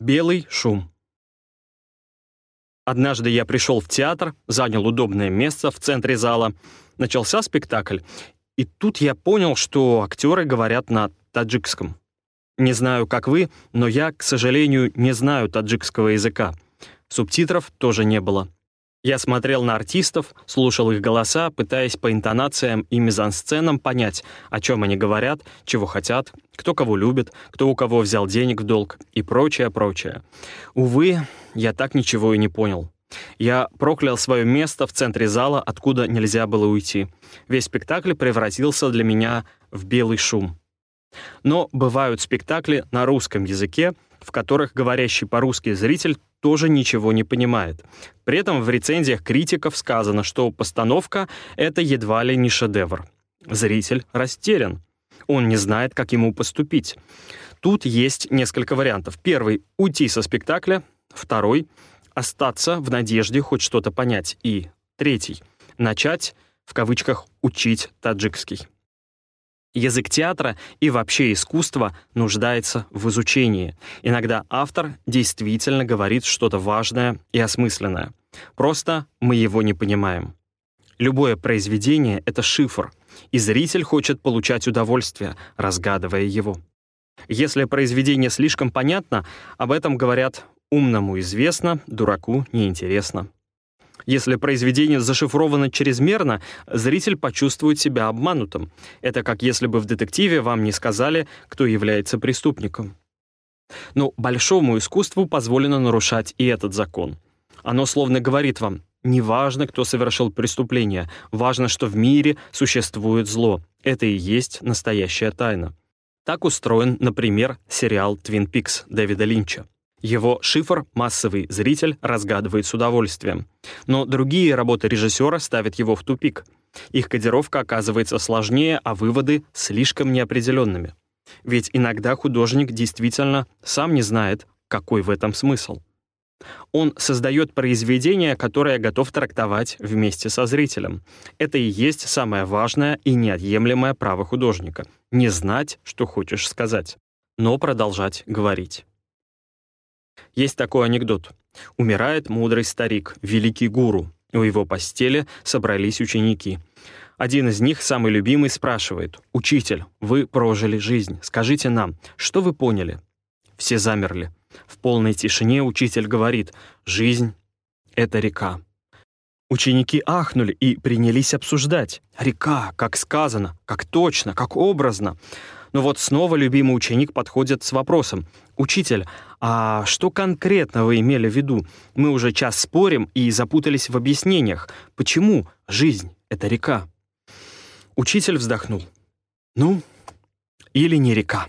Белый шум. Однажды я пришел в театр, занял удобное место в центре зала. Начался спектакль. И тут я понял, что актеры говорят на таджикском. Не знаю, как вы, но я, к сожалению, не знаю таджикского языка. Субтитров тоже не было. Я смотрел на артистов, слушал их голоса, пытаясь по интонациям и мизансценам понять, о чем они говорят, чего хотят, кто кого любит, кто у кого взял денег в долг и прочее, прочее. Увы, я так ничего и не понял. Я проклял свое место в центре зала, откуда нельзя было уйти. Весь спектакль превратился для меня в белый шум. Но бывают спектакли на русском языке, в которых говорящий по-русски зритель тоже ничего не понимает. При этом в рецензиях критиков сказано, что постановка — это едва ли не шедевр. Зритель растерян. Он не знает, как ему поступить. Тут есть несколько вариантов. Первый — уйти со спектакля. Второй — остаться в надежде хоть что-то понять. И третий — начать, в кавычках, учить таджикский. Язык театра и вообще искусство нуждается в изучении. Иногда автор действительно говорит что-то важное и осмысленное. Просто мы его не понимаем. Любое произведение — это шифр, и зритель хочет получать удовольствие, разгадывая его. Если произведение слишком понятно, об этом говорят «умному известно, дураку неинтересно». Если произведение зашифровано чрезмерно, зритель почувствует себя обманутым. Это как если бы в детективе вам не сказали, кто является преступником. Но большому искусству позволено нарушать и этот закон. Оно словно говорит вам, не важно, кто совершил преступление, важно, что в мире существует зло. Это и есть настоящая тайна. Так устроен, например, сериал «Твин Пикс» Дэвида Линча. Его шифр массовый зритель разгадывает с удовольствием. Но другие работы режиссера ставят его в тупик. Их кодировка оказывается сложнее, а выводы слишком неопределенными. Ведь иногда художник действительно сам не знает, какой в этом смысл. Он создает произведение, которое готов трактовать вместе со зрителем. Это и есть самое важное и неотъемлемое право художника — не знать, что хочешь сказать, но продолжать говорить. Есть такой анекдот. Умирает мудрый старик, великий гуру. У его постели собрались ученики. Один из них, самый любимый, спрашивает, «Учитель, вы прожили жизнь. Скажите нам, что вы поняли?» Все замерли. В полной тишине учитель говорит, «Жизнь — это река». Ученики ахнули и принялись обсуждать. Река, как сказано, как точно, как образно. Но вот снова любимый ученик подходит с вопросом. «Учитель, а что конкретно вы имели в виду? Мы уже час спорим и запутались в объяснениях. Почему жизнь — это река?» Учитель вздохнул. «Ну, или не река».